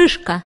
шишка.